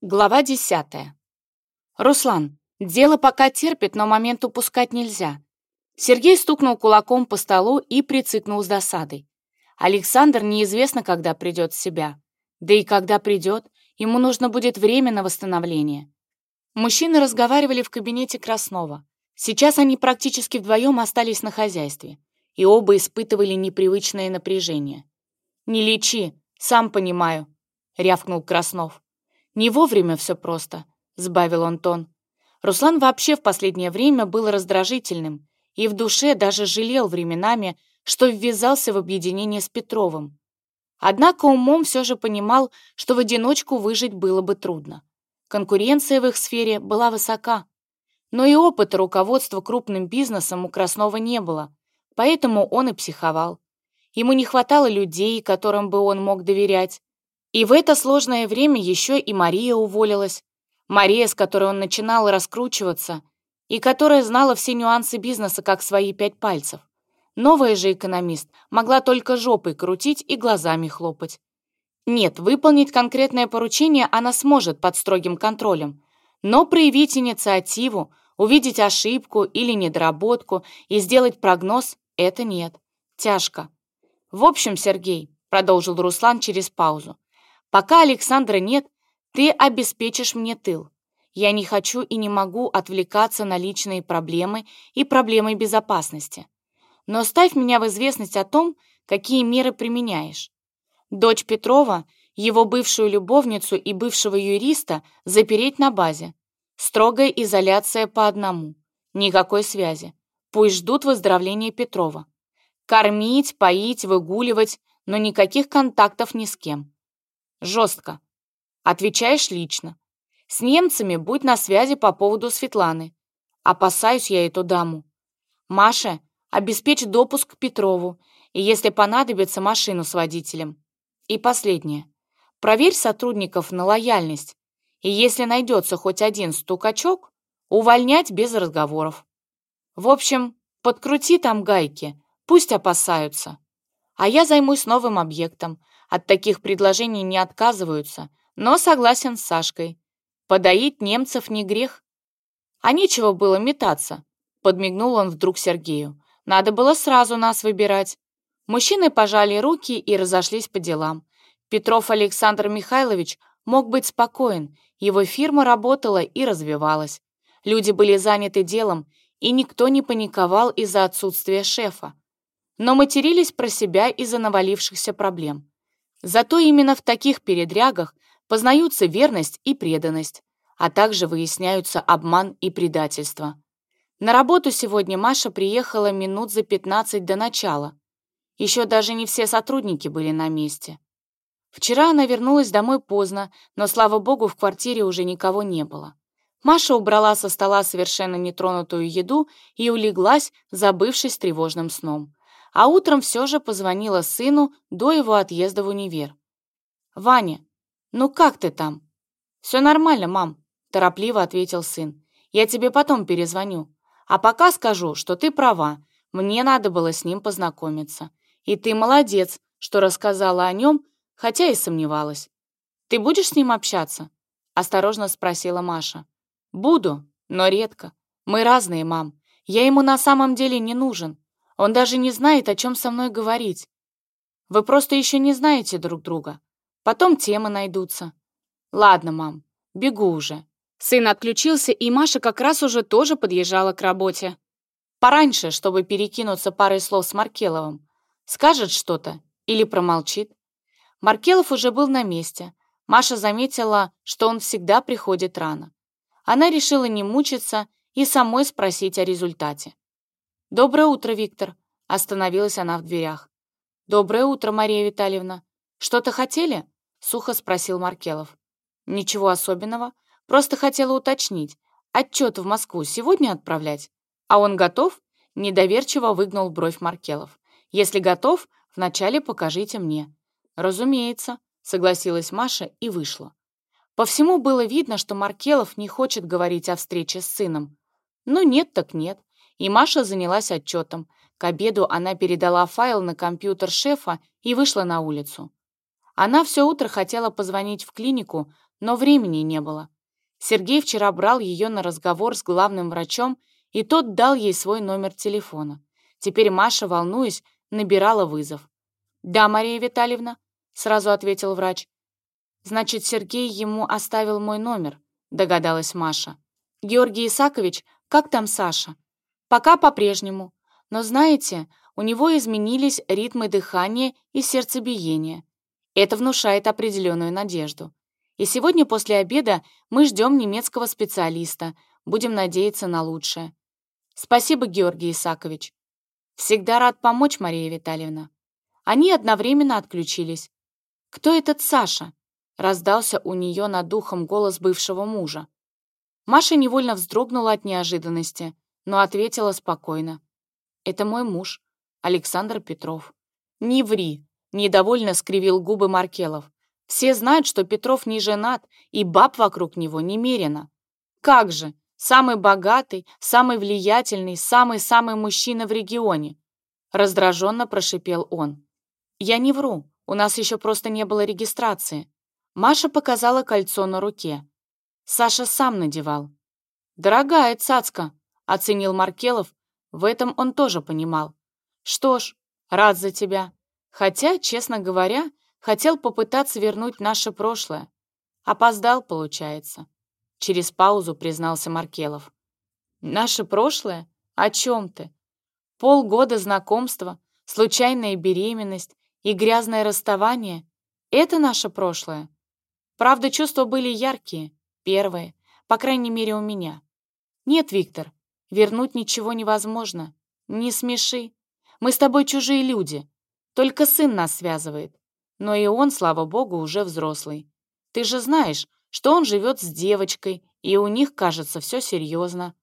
Глава десятая. «Руслан, дело пока терпит, но момент упускать нельзя». Сергей стукнул кулаком по столу и прицикнул с досадой. Александр неизвестно, когда придет в себя. Да и когда придет, ему нужно будет время на восстановление. Мужчины разговаривали в кабинете Краснова. Сейчас они практически вдвоем остались на хозяйстве, и оба испытывали непривычное напряжение. «Не лечи, сам понимаю», — рявкнул Краснов. «Не вовремя все просто», — сбавил он тон. Руслан вообще в последнее время был раздражительным и в душе даже жалел временами, что ввязался в объединение с Петровым. Однако умом все же понимал, что в одиночку выжить было бы трудно. Конкуренция в их сфере была высока. Но и опыта руководства крупным бизнесом у Краснова не было, поэтому он и психовал. Ему не хватало людей, которым бы он мог доверять, и в это сложное время еще и Мария уволилась. Мария, с которой он начинал раскручиваться, и которая знала все нюансы бизнеса как свои пять пальцев. Новая же экономист могла только жопой крутить и глазами хлопать. Нет, выполнить конкретное поручение она сможет под строгим контролем, но проявить инициативу, увидеть ошибку или недоработку и сделать прогноз — это нет. Тяжко. В общем, Сергей, продолжил Руслан через паузу, Пока Александра нет, ты обеспечишь мне тыл. Я не хочу и не могу отвлекаться на личные проблемы и проблемы безопасности. Но ставь меня в известность о том, какие меры применяешь. Дочь Петрова, его бывшую любовницу и бывшего юриста запереть на базе. Строгая изоляция по одному. Никакой связи. Пусть ждут выздоровления Петрова. Кормить, поить, выгуливать, но никаких контактов ни с кем. Жестко. Отвечаешь лично. С немцами будь на связи по поводу Светланы. Опасаюсь я эту даму. Маша, обеспечь допуск к Петрову, и если понадобится, машину с водителем. И последнее. Проверь сотрудников на лояльность, и если найдется хоть один стукачок, увольнять без разговоров. В общем, подкрути там гайки, пусть опасаются. А я займусь новым объектом, от таких предложений не отказываются, но согласен с Сашкой. Подоить немцев не грех. А нечего было метаться, подмигнул он вдруг Сергею. Надо было сразу нас выбирать. Мужчины пожали руки и разошлись по делам. Петров Александр Михайлович мог быть спокоен, его фирма работала и развивалась. Люди были заняты делом, и никто не паниковал из-за отсутствия шефа. Но матерились про себя из-за навалившихся проблем. Зато именно в таких передрягах познаются верность и преданность, а также выясняются обман и предательство. На работу сегодня Маша приехала минут за 15 до начала. Еще даже не все сотрудники были на месте. Вчера она вернулась домой поздно, но, слава богу, в квартире уже никого не было. Маша убрала со стола совершенно нетронутую еду и улеглась, забывшись тревожным сном а утром все же позвонила сыну до его отъезда в универ. «Ваня, ну как ты там?» «Все нормально, мам», — торопливо ответил сын. «Я тебе потом перезвоню. А пока скажу, что ты права, мне надо было с ним познакомиться. И ты молодец, что рассказала о нем, хотя и сомневалась. Ты будешь с ним общаться?» — осторожно спросила Маша. «Буду, но редко. Мы разные, мам. Я ему на самом деле не нужен. Он даже не знает, о чем со мной говорить. Вы просто еще не знаете друг друга. Потом темы найдутся. Ладно, мам, бегу уже. Сын отключился, и Маша как раз уже тоже подъезжала к работе. Пораньше, чтобы перекинуться парой слов с Маркеловым. Скажет что-то или промолчит. Маркелов уже был на месте. Маша заметила, что он всегда приходит рано. Она решила не мучиться и самой спросить о результате. «Доброе утро, Виктор!» — остановилась она в дверях. «Доброе утро, Мария Витальевна! Что-то хотели?» — сухо спросил Маркелов. «Ничего особенного. Просто хотела уточнить. Отчет в Москву сегодня отправлять? А он готов?» — недоверчиво выгнул бровь Маркелов. «Если готов, вначале покажите мне». «Разумеется», — согласилась Маша и вышла. По всему было видно, что Маркелов не хочет говорить о встрече с сыном. Ну нет так нет и Маша занялась отчетом. К обеду она передала файл на компьютер шефа и вышла на улицу. Она все утро хотела позвонить в клинику, но времени не было. Сергей вчера брал ее на разговор с главным врачом, и тот дал ей свой номер телефона. Теперь Маша, волнуясь, набирала вызов. «Да, Мария Витальевна», — сразу ответил врач. «Значит, Сергей ему оставил мой номер», — догадалась Маша. «Георгий Исакович, как там Саша?» «Пока по-прежнему. Но знаете, у него изменились ритмы дыхания и сердцебиения. Это внушает определенную надежду. И сегодня после обеда мы ждем немецкого специалиста, будем надеяться на лучшее. Спасибо, Георгий Исакович. Всегда рад помочь, Мария Витальевна. Они одновременно отключились. «Кто этот Саша?» — раздался у нее над духом голос бывшего мужа. Маша невольно вздрогнула от неожиданности, но ответила спокойно. «Это мой муж, Александр Петров». «Не ври!» — недовольно скривил губы Маркелов. «Все знают, что Петров не женат, и баб вокруг него немерено». «Как же! Самый богатый, самый влиятельный, самый-самый мужчина в регионе!» Раздраженно прошипел он. «Я не вру, у нас еще просто не было регистрации». Маша показала кольцо на руке. Саша сам надевал. «Дорогая цацка», — оценил Маркелов, в этом он тоже понимал. «Что ж, рад за тебя. Хотя, честно говоря, хотел попытаться вернуть наше прошлое. Опоздал, получается». Через паузу признался Маркелов. «Наше прошлое? О чем ты? Полгода знакомства, случайная беременность и грязное расставание — это наше прошлое. Правда, чувства были яркие, первые, по крайней мере, у меня. Нет, Виктор, вернуть ничего невозможно. Не смеши. Мы с тобой чужие люди. Только сын нас связывает. Но и он, слава богу, уже взрослый. Ты же знаешь, что он живет с девочкой, и у них, кажется, все серьезно.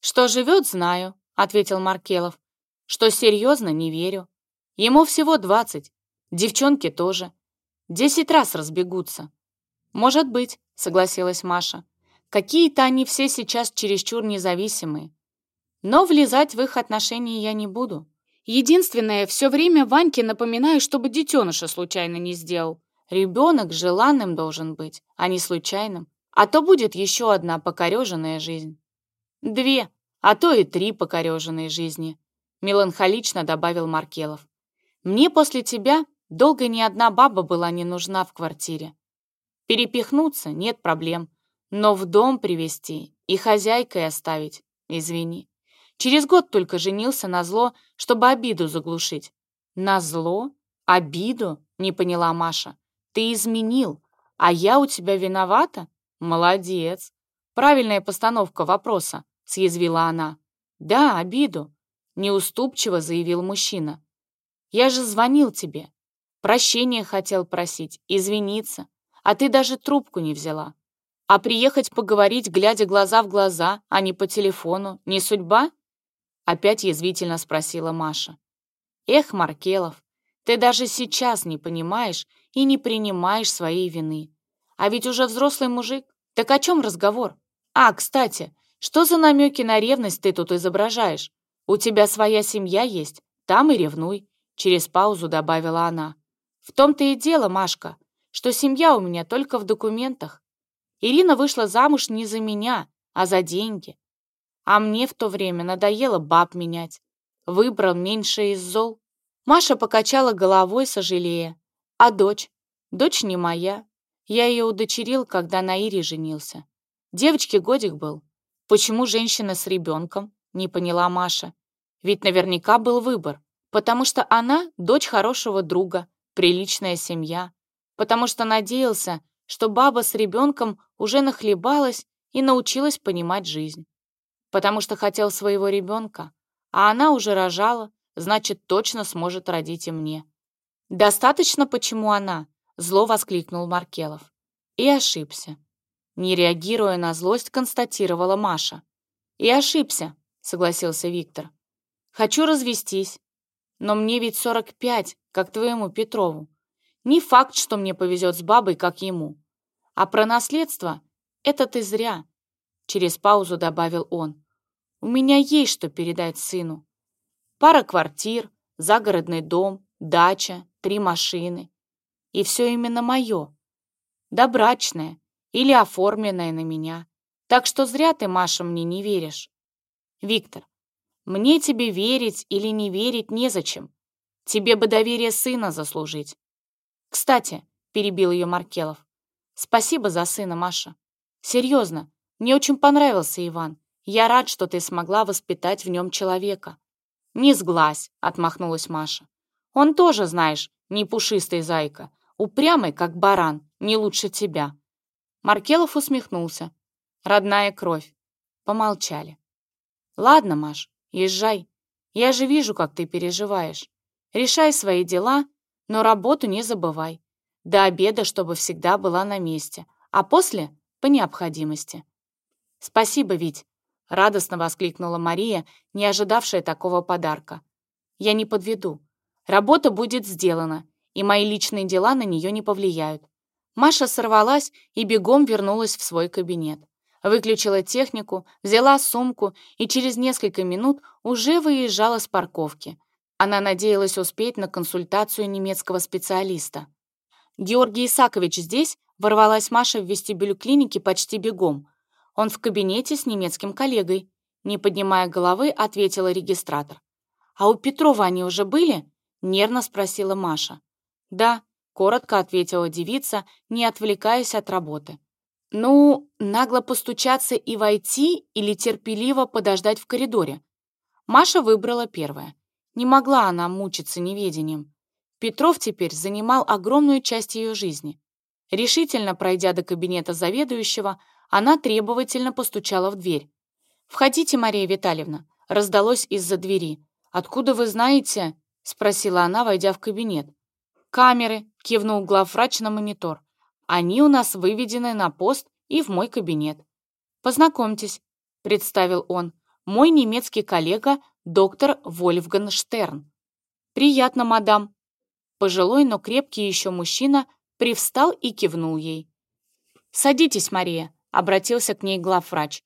«Что живет, знаю», — ответил Маркелов. «Что серьезно, не верю. Ему всего двадцать, девчонки тоже. Десять раз разбегутся». «Может быть», — согласилась Маша. «Какие-то они все сейчас чересчур независимые. Но влезать в их отношения я не буду. Единственное, все время Ваньке напоминаю, чтобы детеныша случайно не сделал. Ребенок желанным должен быть, а не случайным. А то будет еще одна покореженная жизнь. Две, а то и три покореженные жизни, меланхолично добавил Маркелов. Мне после тебя долго ни одна баба была не нужна в квартире. Перепихнуться нет проблем, но в дом привести и хозяйкой оставить, извини. Через год только женился на зло, чтобы обиду заглушить. На зло? Обиду? Не поняла Маша. Ты изменил, а я у тебя виновата? Молодец. Правильная постановка вопроса, съязвила она. Да, обиду, неуступчиво заявил мужчина. Я же звонил тебе. Прощения хотел просить, извиниться, а ты даже трубку не взяла. А приехать поговорить, глядя глаза в глаза, а не по телефону, не судьба? Опять язвительно спросила Маша. Эх, Маркелов, ты даже сейчас не понимаешь и не принимаешь своей вины. А ведь уже взрослый мужик. Так о чем разговор? А, кстати, что за намеки на ревность ты тут изображаешь? У тебя своя семья есть, там и ревнуй. Через паузу добавила она. В том-то и дело, Машка, что семья у меня только в документах. Ирина вышла замуж не за меня, а за деньги. А мне в то время надоело баб менять. Выбрал меньше из зол. Маша покачала головой, сожалея. А дочь? Дочь не моя. Я ее удочерил, когда на Ире женился. Девочке годик был. Почему женщина с ребенком? Не поняла Маша. Ведь наверняка был выбор. Потому что она дочь хорошего друга, приличная семья. Потому что надеялся, что баба с ребенком уже нахлебалась и научилась понимать жизнь потому что хотел своего ребенка, а она уже рожала, значит, точно сможет родить и мне. «Достаточно, почему она?» — зло воскликнул Маркелов. И ошибся. Не реагируя на злость, констатировала Маша. «И ошибся», — согласился Виктор. «Хочу развестись. Но мне ведь 45, как твоему Петрову. Не факт, что мне повезет с бабой, как ему. А про наследство — это ты зря. Через паузу добавил он. «У меня есть что передать сыну. Пара квартир, загородный дом, дача, три машины. И все именно мое. Да брачное. или оформленное на меня. Так что зря ты, Маша, мне не веришь. Виктор, мне тебе верить или не верить незачем. Тебе бы доверие сына заслужить. Кстати, перебил ее Маркелов, спасибо за сына, Маша. Серьезно, мне очень понравился Иван. Я рад, что ты смогла воспитать в нем человека. Не сглазь, отмахнулась Маша. Он тоже, знаешь, не пушистый зайка, упрямый, как баран, не лучше тебя. Маркелов усмехнулся. Родная кровь. Помолчали. Ладно, Маш, езжай. Я же вижу, как ты переживаешь. Решай свои дела, но работу не забывай. До обеда, чтобы всегда была на месте, а после — по необходимости. Спасибо, Вить, — радостно воскликнула Мария, не ожидавшая такого подарка. Я не подведу. Работа будет сделана, и мои личные дела на нее не повлияют. Маша сорвалась и бегом вернулась в свой кабинет. Выключила технику, взяла сумку и через несколько минут уже выезжала с парковки. Она надеялась успеть на консультацию немецкого специалиста. «Георгий Исакович здесь?» — ворвалась Маша в вестибюль клиники почти бегом. «Он в кабинете с немецким коллегой», — не поднимая головы, ответила регистратор. «А у Петрова они уже были?» — нервно спросила Маша. «Да», коротко ответила девица, не отвлекаясь от работы. Ну, нагло постучаться и войти или терпеливо подождать в коридоре? Маша выбрала первое. Не могла она мучиться неведением. Петров теперь занимал огромную часть ее жизни. Решительно пройдя до кабинета заведующего, она требовательно постучала в дверь. «Входите, Мария Витальевна», — раздалось из-за двери. «Откуда вы знаете?» — спросила она, войдя в кабинет. «Камеры», — кивнул главврач на монитор. «Они у нас выведены на пост и в мой кабинет». «Познакомьтесь», — представил он, «мой немецкий коллега доктор Вольфган Штерн». «Приятно, мадам». Пожилой, но крепкий еще мужчина привстал и кивнул ей. «Садитесь, Мария», — обратился к ней главврач.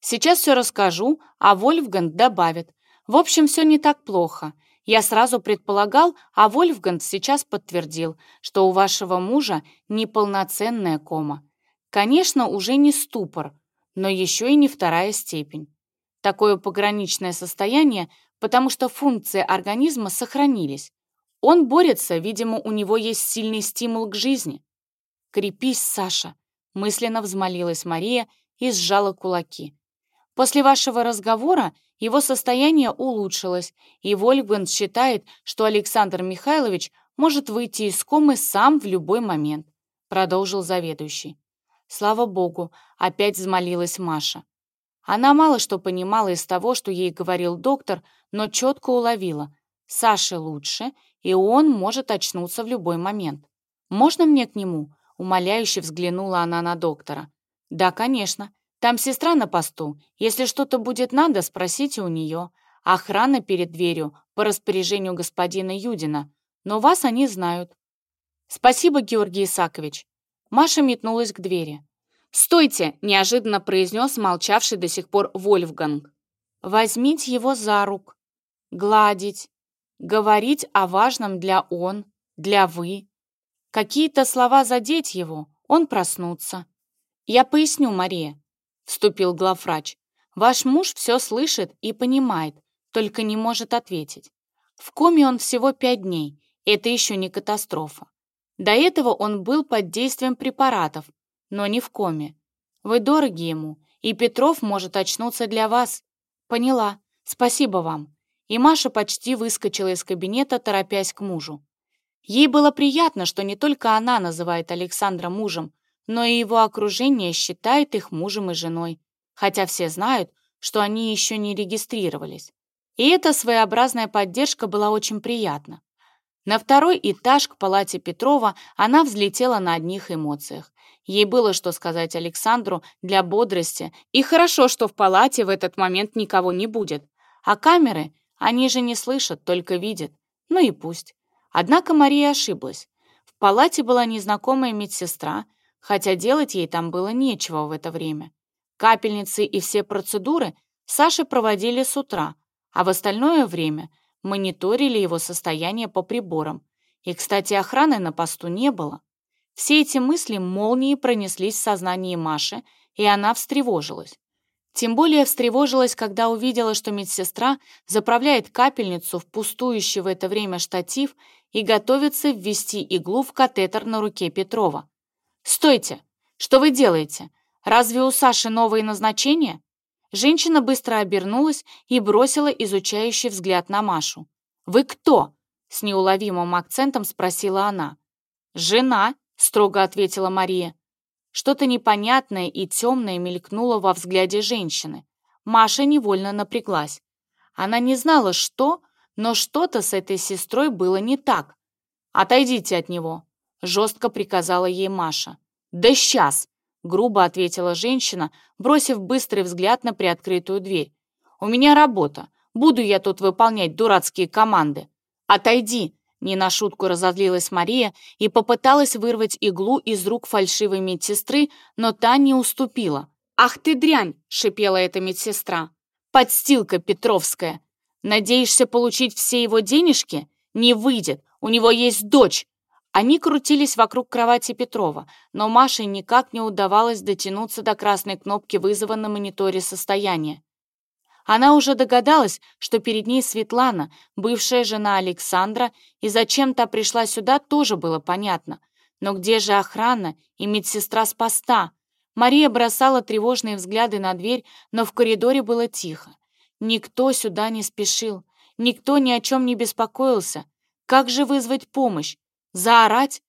«Сейчас все расскажу, а Вольфган добавит. В общем, все не так плохо. Я сразу предполагал, а Вольфганг сейчас подтвердил, что у вашего мужа неполноценная кома. Конечно, уже не ступор, но еще и не вторая степень. Такое пограничное состояние, потому что функции организма сохранились. Он борется, видимо, у него есть сильный стимул к жизни. «Крепись, Саша», — мысленно взмолилась Мария и сжала кулаки. «После вашего разговора его состояние улучшилось, и Вольфганг считает, что Александр Михайлович может выйти из комы сам в любой момент», продолжил заведующий. Слава богу, опять взмолилась Маша. Она мало что понимала из того, что ей говорил доктор, но четко уловила. Саше лучше, и он может очнуться в любой момент. «Можно мне к нему?» — умоляюще взглянула она на доктора. «Да, конечно. Там сестра на посту. Если что-то будет надо, спросите у нее. Охрана перед дверью по распоряжению господина Юдина. Но вас они знают. Спасибо, Георгий Исакович. Маша метнулась к двери. «Стойте!» — неожиданно произнес молчавший до сих пор Вольфганг. «Возьмите его за рук, гладить, говорить о важном для он, для вы. Какие-то слова задеть его, он проснутся. Я поясню, Мария вступил главврач. «Ваш муж все слышит и понимает, только не может ответить. В коме он всего пять дней, это еще не катастрофа. До этого он был под действием препаратов, но не в коме. Вы дороги ему, и Петров может очнуться для вас. Поняла. Спасибо вам». И Маша почти выскочила из кабинета, торопясь к мужу. Ей было приятно, что не только она называет Александра мужем, но и его окружение считает их мужем и женой, хотя все знают, что они еще не регистрировались. И эта своеобразная поддержка была очень приятна. На второй этаж к палате Петрова она взлетела на одних эмоциях. Ей было что сказать Александру для бодрости, и хорошо, что в палате в этот момент никого не будет. А камеры, они же не слышат, только видят. Ну и пусть. Однако Мария ошиблась. В палате была незнакомая медсестра, хотя делать ей там было нечего в это время. Капельницы и все процедуры Саши проводили с утра, а в остальное время мониторили его состояние по приборам. И, кстати, охраны на посту не было. Все эти мысли молнией пронеслись в сознании Маши, и она встревожилась. Тем более встревожилась, когда увидела, что медсестра заправляет капельницу в пустующий в это время штатив и готовится ввести иглу в катетер на руке Петрова. «Стойте! Что вы делаете? Разве у Саши новые назначения?» Женщина быстро обернулась и бросила изучающий взгляд на Машу. «Вы кто?» — с неуловимым акцентом спросила она. «Жена», — строго ответила Мария. Что-то непонятное и темное мелькнуло во взгляде женщины. Маша невольно напряглась. Она не знала, что, но что-то с этой сестрой было не так. «Отойдите от него», — жестко приказала ей Маша. «Да сейчас!» — грубо ответила женщина, бросив быстрый взгляд на приоткрытую дверь. «У меня работа. Буду я тут выполнять дурацкие команды. Отойди!» Не на шутку разозлилась Мария и попыталась вырвать иглу из рук фальшивой медсестры, но та не уступила. «Ах ты дрянь!» — шипела эта медсестра. «Подстилка Петровская! Надеешься получить все его денежки? Не выйдет, у него есть дочь!» Они крутились вокруг кровати Петрова, но Маше никак не удавалось дотянуться до красной кнопки вызова на мониторе состояния. Она уже догадалась, что перед ней Светлана, бывшая жена Александра, и зачем та пришла сюда, тоже было понятно. Но где же охрана и медсестра с поста? Мария бросала тревожные взгляды на дверь, но в коридоре было тихо. Никто сюда не спешил, никто ни о чем не беспокоился. Как же вызвать помощь? Заорать?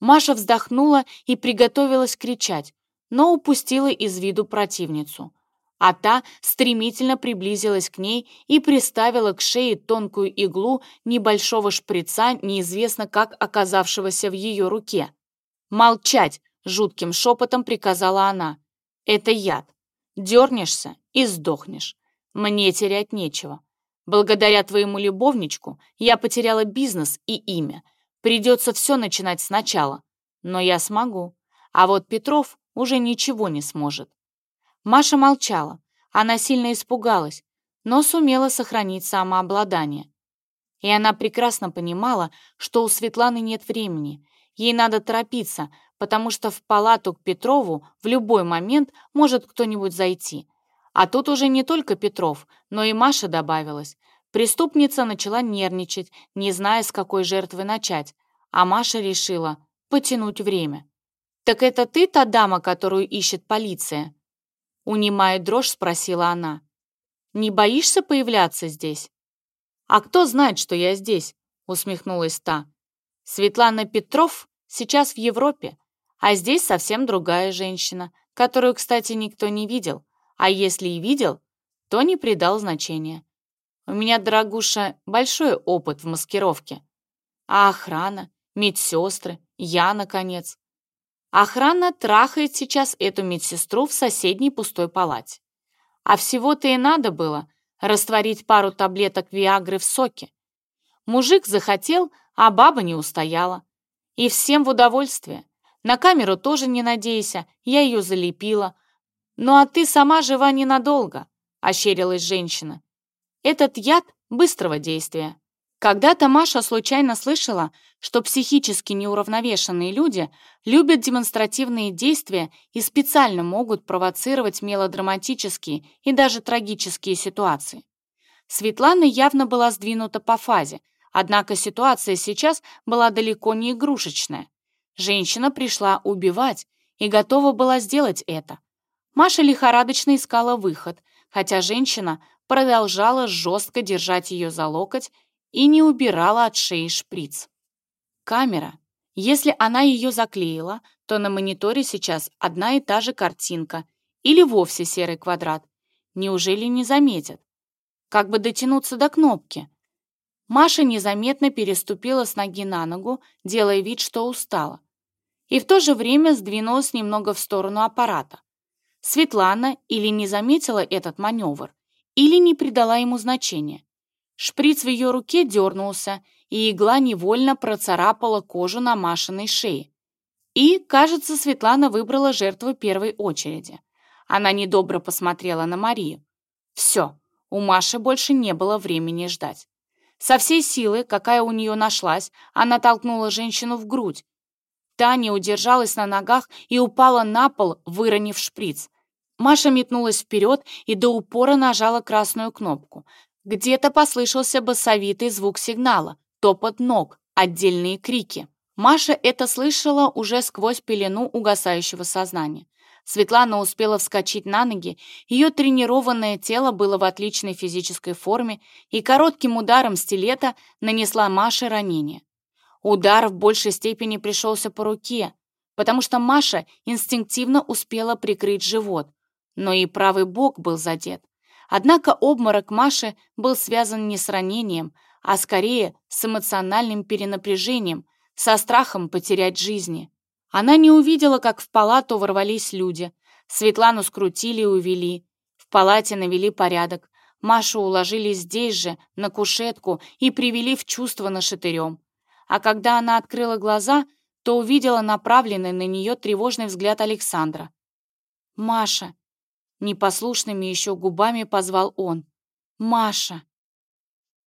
Маша вздохнула и приготовилась кричать, но упустила из виду противницу а та стремительно приблизилась к ней и приставила к шее тонкую иглу небольшого шприца, неизвестно как оказавшегося в ее руке. «Молчать!» — жутким шепотом приказала она. «Это яд. Дернешься и сдохнешь. Мне терять нечего. Благодаря твоему любовничку я потеряла бизнес и имя. Придется все начинать сначала. Но я смогу. А вот Петров уже ничего не сможет. Маша молчала. Она сильно испугалась, но сумела сохранить самообладание. И она прекрасно понимала, что у Светланы нет времени. Ей надо торопиться, потому что в палату к Петрову в любой момент может кто-нибудь зайти. А тут уже не только Петров, но и Маша добавилась. Преступница начала нервничать, не зная, с какой жертвы начать. А Маша решила потянуть время. «Так это ты та дама, которую ищет полиция?» Унимая дрожь, спросила она. «Не боишься появляться здесь?» «А кто знает, что я здесь?» усмехнулась та. «Светлана Петров сейчас в Европе, а здесь совсем другая женщина, которую, кстати, никто не видел, а если и видел, то не придал значения. У меня, дорогуша, большой опыт в маскировке. А охрана, медсестры, я, наконец. Охрана трахает сейчас эту медсестру в соседней пустой палате. А всего-то и надо было растворить пару таблеток Виагры в соке. Мужик захотел, а баба не устояла. И всем в удовольствие. На камеру тоже не надейся, я ее залепила. Ну а ты сама жива ненадолго, ощерилась женщина. Этот яд быстрого действия. Когда-то Маша случайно слышала, что психически неуравновешенные люди любят демонстративные действия и специально могут провоцировать мелодраматические и даже трагические ситуации. Светлана явно была сдвинута по фазе, однако ситуация сейчас была далеко не игрушечная. Женщина пришла убивать и готова была сделать это. Маша лихорадочно искала выход, хотя женщина продолжала жестко держать ее за локоть и не убирала от шеи шприц. Камера. Если она ее заклеила, то на мониторе сейчас одна и та же картинка или вовсе серый квадрат. Неужели не заметят? Как бы дотянуться до кнопки? Маша незаметно переступила с ноги на ногу, делая вид, что устала. И в то же время сдвинулась немного в сторону аппарата. Светлана или не заметила этот маневр, или не придала ему значения. Шприц в ее руке дернулся, и игла невольно процарапала кожу на Машиной шее. И, кажется, Светлана выбрала жертву первой очереди. Она недобро посмотрела на Марию. Все, у Маши больше не было времени ждать. Со всей силы, какая у нее нашлась, она толкнула женщину в грудь. Таня удержалась на ногах и упала на пол, выронив шприц. Маша метнулась вперед и до упора нажала красную кнопку. Где-то послышался басовитый звук сигнала, топот ног, отдельные крики. Маша это слышала уже сквозь пелену угасающего сознания. Светлана успела вскочить на ноги, ее тренированное тело было в отличной физической форме и коротким ударом стилета нанесла Маше ранение. Удар в большей степени пришелся по руке, потому что Маша инстинктивно успела прикрыть живот, но и правый бок был задет. Однако обморок Маши был связан не с ранением, а скорее с эмоциональным перенапряжением, со страхом потерять жизни. Она не увидела, как в палату ворвались люди. Светлану скрутили и увели. В палате навели порядок. Машу уложили здесь же, на кушетку, и привели в чувство нашатырем. А когда она открыла глаза, то увидела направленный на нее тревожный взгляд Александра. «Маша!» Непослушными еще губами позвал он. «Маша!»